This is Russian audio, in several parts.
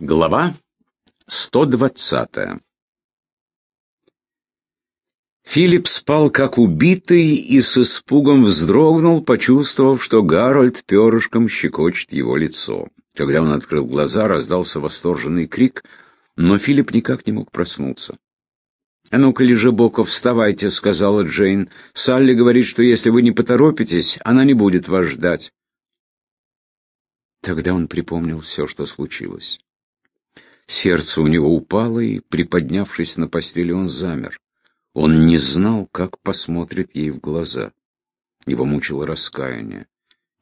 Глава 120 Филипп спал как убитый и с испугом вздрогнул, почувствовав, что Гарольд перышком щекочет его лицо. Когда он открыл глаза, раздался восторженный крик, но Филипп никак не мог проснуться. «А ну-ка, Лежебоков, вставайте», — сказала Джейн. «Салли говорит, что если вы не поторопитесь, она не будет вас ждать». Тогда он припомнил все, что случилось. Сердце у него упало, и, приподнявшись на постели, он замер. Он не знал, как посмотрит ей в глаза. Его мучило раскаяние,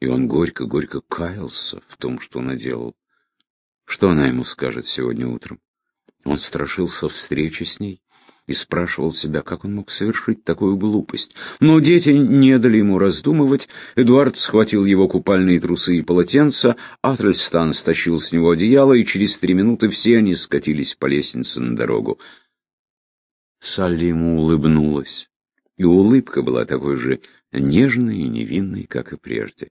и он горько-горько каялся в том, что наделал. Что она ему скажет сегодня утром? Он страшился встречи с ней и спрашивал себя, как он мог совершить такую глупость. Но дети не дали ему раздумывать. Эдуард схватил его купальные трусы и полотенца, Ательстан стащил с него одеяло, и через три минуты все они скатились по лестнице на дорогу. Салли ему улыбнулась, и улыбка была такой же нежной и невинной, как и прежде.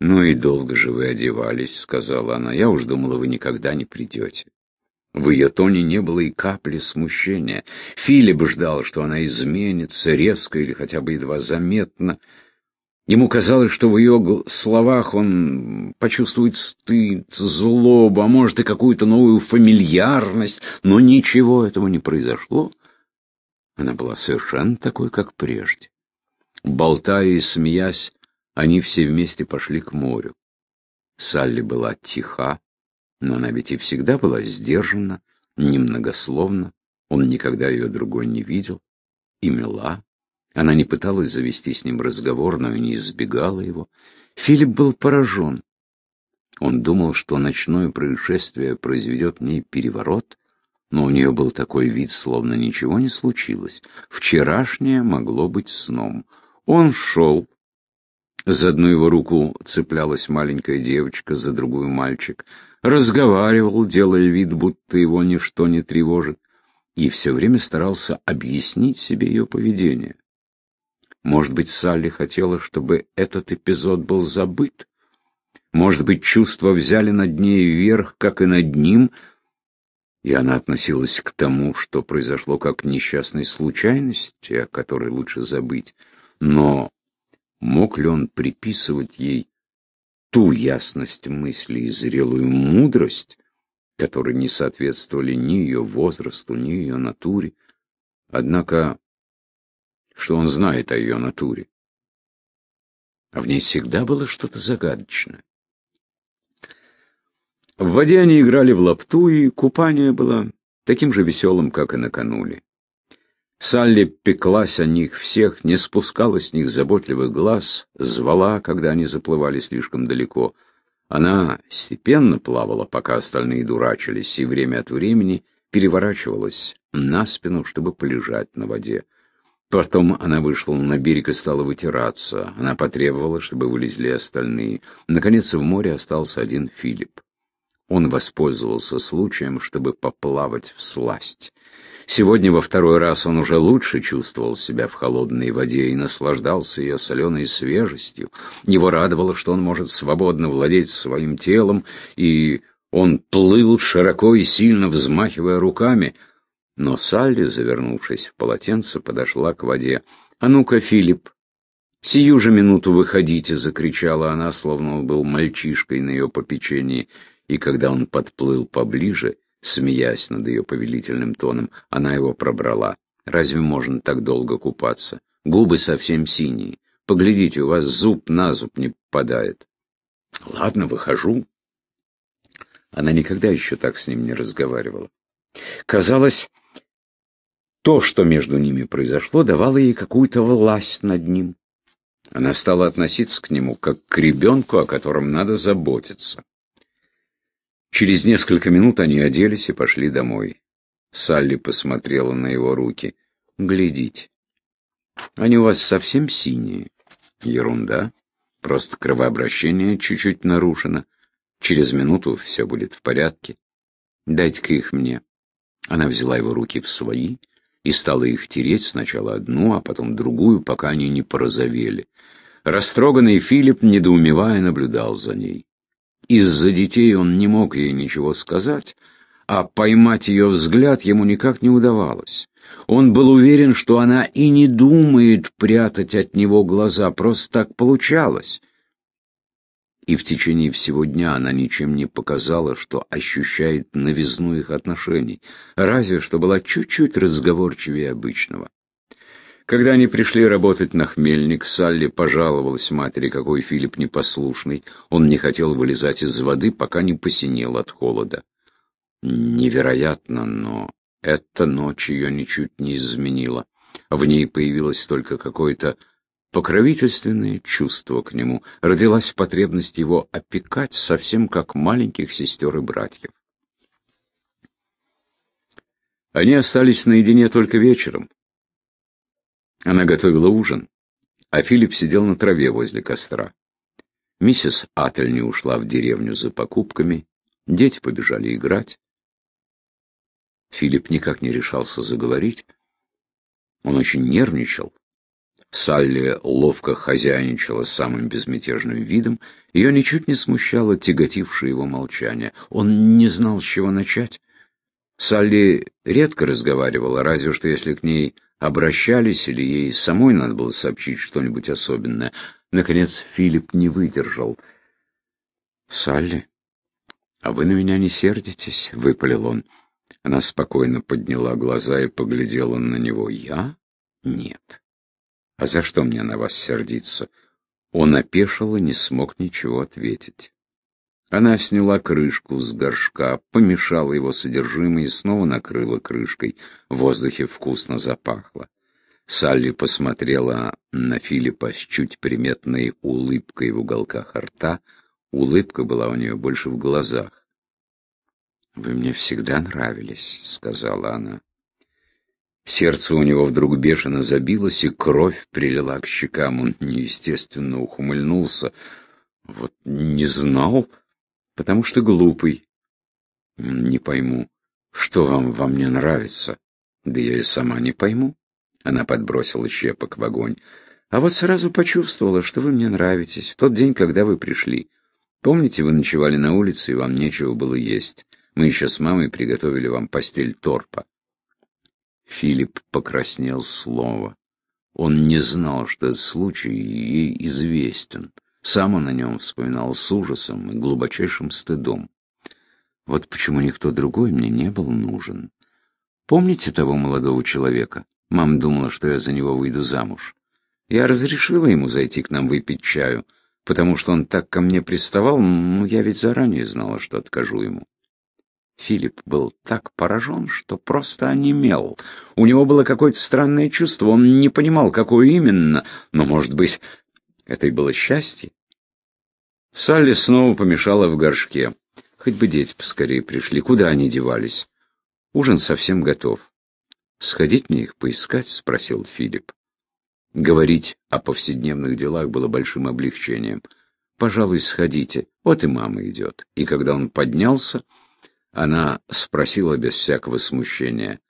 «Ну и долго же вы одевались», — сказала она. «Я уж думала, вы никогда не придете». В ее тоне не было и капли смущения. Филипп ждал, что она изменится резко или хотя бы едва заметно. Ему казалось, что в ее словах он почувствует стыд, злобу, а может и какую-то новую фамильярность, но ничего этого не произошло. Она была совершенно такой, как прежде. Болтая и смеясь, они все вместе пошли к морю. Салли была тиха, но она ведь и всегда была сдержана, немногословна, он никогда ее другой не видел, и мила. Она не пыталась завести с ним разговор, но и не избегала его. Филипп был поражен. Он думал, что ночное происшествие произведет в ней переворот, но у нее был такой вид, словно ничего не случилось. Вчерашнее могло быть сном. Он шел. За одну его руку цеплялась маленькая девочка, за другую мальчик. Разговаривал, делая вид, будто его ничто не тревожит, и все время старался объяснить себе ее поведение. Может быть, Салли хотела, чтобы этот эпизод был забыт? Может быть, чувства взяли над ней вверх, как и над ним — и она относилась к тому, что произошло как несчастной случайности, о которой лучше забыть. Но мог ли он приписывать ей ту ясность мысли и зрелую мудрость, которые не соответствовали ни ее возрасту, ни ее натуре? Однако, что он знает о ее натуре? А в ней всегда было что-то загадочное. В воде они играли в лапту, и купание было таким же веселым, как и накануне. Салли пеклась о них всех, не спускала с них заботливых глаз, звала, когда они заплывали слишком далеко. Она степенно плавала, пока остальные дурачились, и время от времени переворачивалась на спину, чтобы полежать на воде. Потом она вышла на берег и стала вытираться. Она потребовала, чтобы вылезли остальные. Наконец в море остался один Филипп. Он воспользовался случаем, чтобы поплавать в сласть. Сегодня во второй раз он уже лучше чувствовал себя в холодной воде и наслаждался ее соленой свежестью. Его радовало, что он может свободно владеть своим телом, и он плыл широко и сильно взмахивая руками. Но Салли, завернувшись в полотенце, подошла к воде. «А ну-ка, Филипп, сию же минуту выходите!» — закричала она, словно он был мальчишкой на ее попечении и когда он подплыл поближе, смеясь над ее повелительным тоном, она его пробрала. «Разве можно так долго купаться? Губы совсем синие. Поглядите, у вас зуб на зуб не попадает». «Ладно, выхожу». Она никогда еще так с ним не разговаривала. Казалось, то, что между ними произошло, давало ей какую-то власть над ним. Она стала относиться к нему как к ребенку, о котором надо заботиться. Через несколько минут они оделись и пошли домой. Салли посмотрела на его руки. «Глядите. Они у вас совсем синие». «Ерунда. Просто кровообращение чуть-чуть нарушено. Через минуту все будет в порядке. Дайте-ка их мне». Она взяла его руки в свои и стала их тереть сначала одну, а потом другую, пока они не порозовели. Растроганный Филипп, недоумевая, наблюдал за ней. Из-за детей он не мог ей ничего сказать, а поймать ее взгляд ему никак не удавалось. Он был уверен, что она и не думает прятать от него глаза, просто так получалось. И в течение всего дня она ничем не показала, что ощущает новизну их отношений, разве что была чуть-чуть разговорчивее обычного. Когда они пришли работать на хмельник, Салли пожаловалась матери, какой Филипп непослушный. Он не хотел вылезать из воды, пока не посинел от холода. Невероятно, но эта ночь ее ничуть не изменила. В ней появилось только какое-то покровительственное чувство к нему. Родилась потребность его опекать, совсем как маленьких сестер и братьев. Они остались наедине только вечером. Она готовила ужин, а Филипп сидел на траве возле костра. Миссис Ательни ушла в деревню за покупками, дети побежали играть. Филипп никак не решался заговорить. Он очень нервничал. Салли ловко хозяйничала самым безмятежным видом. Ее ничуть не смущало тяготившее его молчание. Он не знал, с чего начать. Салли редко разговаривала, разве что если к ней обращались или ей самой надо было сообщить что-нибудь особенное. Наконец Филипп не выдержал. «Салли, а вы на меня не сердитесь?» — выпалил он. Она спокойно подняла глаза и поглядела на него. «Я? Нет. А за что мне на вас сердиться?» Он опешил и не смог ничего ответить. Она сняла крышку с горшка, помешала его содержимое и снова накрыла крышкой. В воздухе вкусно запахло. Салли посмотрела на Филиппа с чуть приметной улыбкой в уголках рта. Улыбка была у нее больше в глазах. «Вы мне всегда нравились», — сказала она. Сердце у него вдруг бешено забилось, и кровь прилила к щекам. Он неестественно ухмыльнулся. «Вот не знал, потому что глупый». «Не пойму, что вам во мне нравится?» «Да я и сама не пойму». Она подбросила щепок в огонь. «А вот сразу почувствовала, что вы мне нравитесь, в тот день, когда вы пришли. Помните, вы ночевали на улице, и вам нечего было есть?» Мы еще с мамой приготовили вам постель торпа. Филипп покраснел слово. Он не знал, что этот случай ей известен. Сам он о нем вспоминал с ужасом и глубочайшим стыдом. Вот почему никто другой мне не был нужен. Помните того молодого человека? Мама думала, что я за него выйду замуж. Я разрешила ему зайти к нам выпить чаю, потому что он так ко мне приставал, но я ведь заранее знала, что откажу ему. Филипп был так поражен, что просто онемел. У него было какое-то странное чувство, он не понимал, какое именно, но, может быть, это и было счастье. Салли снова помешала в горшке. Хоть бы дети поскорее пришли, куда они девались? Ужин совсем готов. «Сходить мне их поискать?» — спросил Филипп. Говорить о повседневных делах было большим облегчением. «Пожалуй, сходите. Вот и мама идет». И когда он поднялся, она спросила без всякого смущения.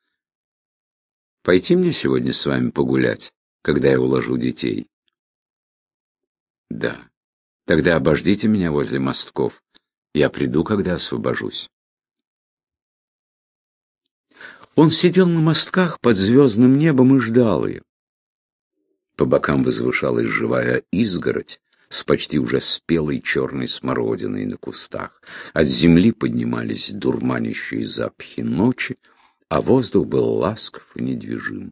«Пойти мне сегодня с вами погулять, когда я уложу детей?» «Да. Тогда обождите меня возле мостков. Я приду, когда освобожусь». Он сидел на мостках под звездным небом и ждал ее. По бокам возвышалась живая изгородь, с почти уже спелой черной смородиной на кустах. От земли поднимались дурманящие запахи ночи, а воздух был ласков и недвижим.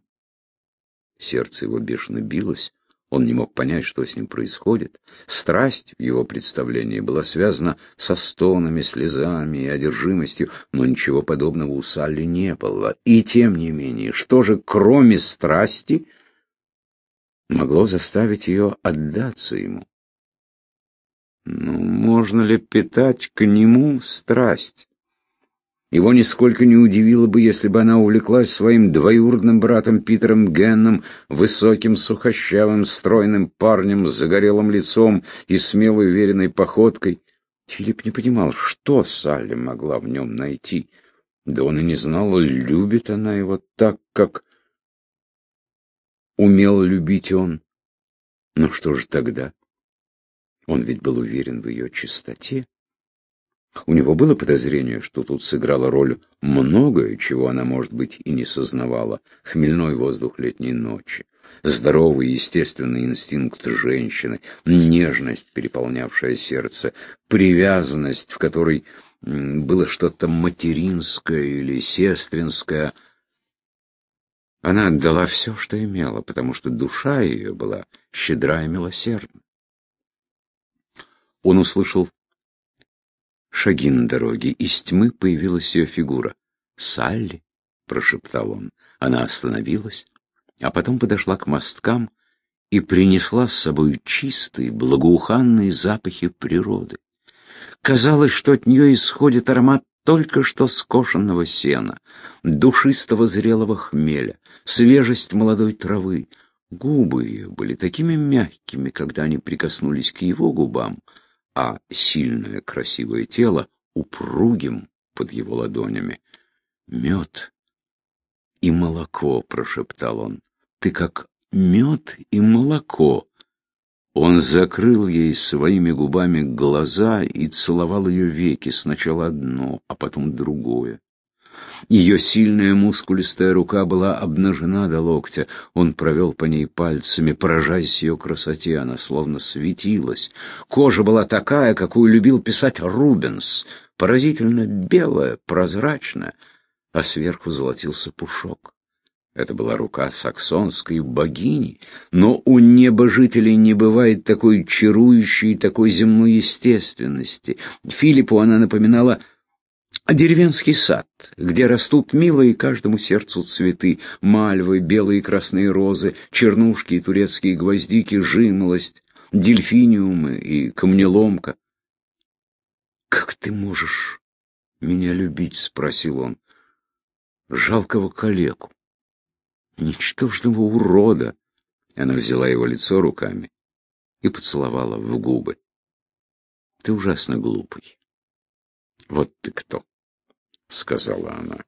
Сердце его бешено билось, он не мог понять, что с ним происходит. Страсть в его представлении была связана со стонами, слезами и одержимостью, но ничего подобного у Салли не было. И тем не менее, что же кроме страсти могло заставить ее отдаться ему? Ну, можно ли питать к нему страсть? Его нисколько не удивило бы, если бы она увлеклась своим двоюродным братом Питером Генном, высоким, сухощавым, стройным парнем с загорелым лицом и смелой уверенной походкой. Филипп не понимал, что Салли могла в нем найти. Да он и не знал, любит она его так, как умел любить он. Но что же тогда? Он ведь был уверен в ее чистоте. У него было подозрение, что тут сыграла роль многое, чего она, может быть, и не сознавала. Хмельной воздух летней ночи, здоровый естественный инстинкт женщины, нежность, переполнявшая сердце, привязанность, в которой было что-то материнское или сестринское. Она отдала все, что имела, потому что душа ее была щедра и милосердна. Он услышал шаги на дороге. Из тьмы появилась ее фигура. «Салли!» — прошептал он. Она остановилась, а потом подошла к мосткам и принесла с собой чистые, благоуханные запахи природы. Казалось, что от нее исходит аромат только что скошенного сена, душистого зрелого хмеля, свежесть молодой травы. Губы ее были такими мягкими, когда они прикоснулись к его губам, а сильное красивое тело упругим под его ладонями. «Мед и молоко», — прошептал он, — «ты как мед и молоко». Он закрыл ей своими губами глаза и целовал ее веки, сначала одно, а потом другое. Ее сильная мускулистая рука была обнажена до локтя. Он провел по ней пальцами, поражаясь ее красоте. Она словно светилась. Кожа была такая, какую любил писать Рубенс. Поразительно белая, прозрачная, а сверху золотился пушок. Это была рука саксонской богини, но у небожителей не бывает такой чарующей, такой земной естественности. Филиппу она напоминала деревенский сад, где растут милые каждому сердцу цветы, мальвы, белые и красные розы, чернушки и турецкие гвоздики, жимолость, дельфиниумы и камнеломка. «Как ты можешь меня любить?» — спросил он. «Жалкого калеку, ничтожного урода». Она взяла его лицо руками и поцеловала в губы. «Ты ужасно глупый». «Вот ты кто!» — сказала она.